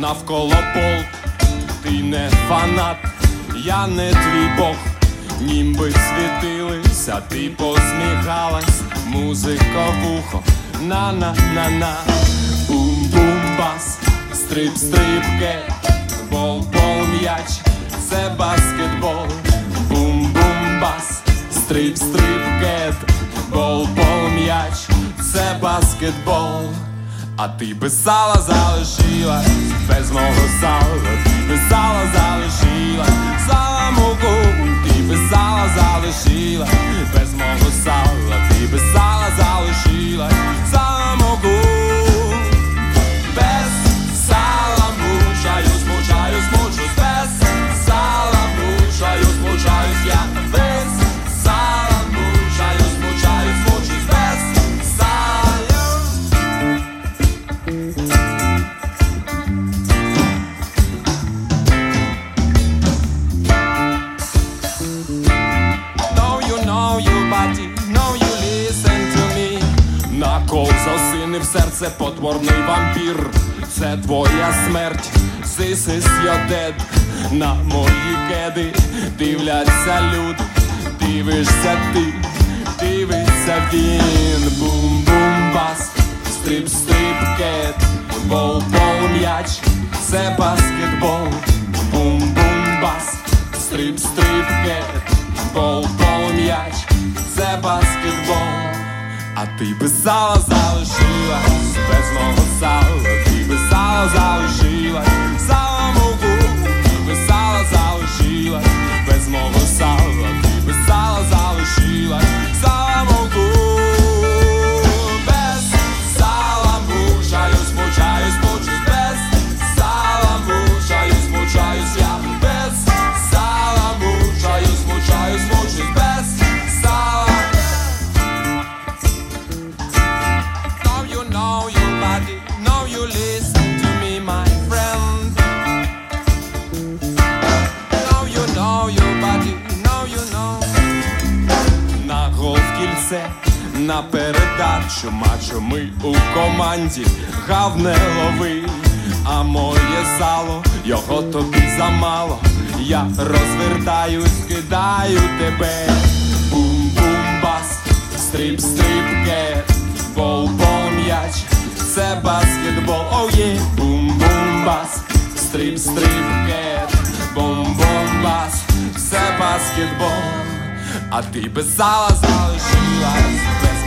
навколо полк, ти не фанат, я не твій бог, ніби світилися, ти посміхалась, музика вухо, на-на-на-на, бум-бум-бас, стрип-стрипке, бол-бол м'яч, це баскетбол, бум-бум-бас, стрип-стрипкет, бол-бол м'яч, це баскетбол. А ти без сала залишила, без мого сала, ти без сала залишила, сала муку, серце потворний вампір. Це твоя смерть, this is your На мої кеди дивляться люди Дивишся ти, дивиться він. Бум-бум бас, стрип-стрип-кет Бол-бол м'яч, це баскетбол. Бум-бум бас, стрип-стрип-кет Бол-бол м'яч, це баскетбол. А ти без сала гол в кільце, на передачу. Мачо ми у команді. Гавне лови, а моє сало, його тобі замало. Я розвертаюсь, кидаю тебе. Бум-бум-бас, стрип-стрипке, бол-бол м'яч, це баскетбол, оу є, бум-бум-бас, стрип-стрипке, бум-бум-бас, це баскетбол, а ти без сала залишилась.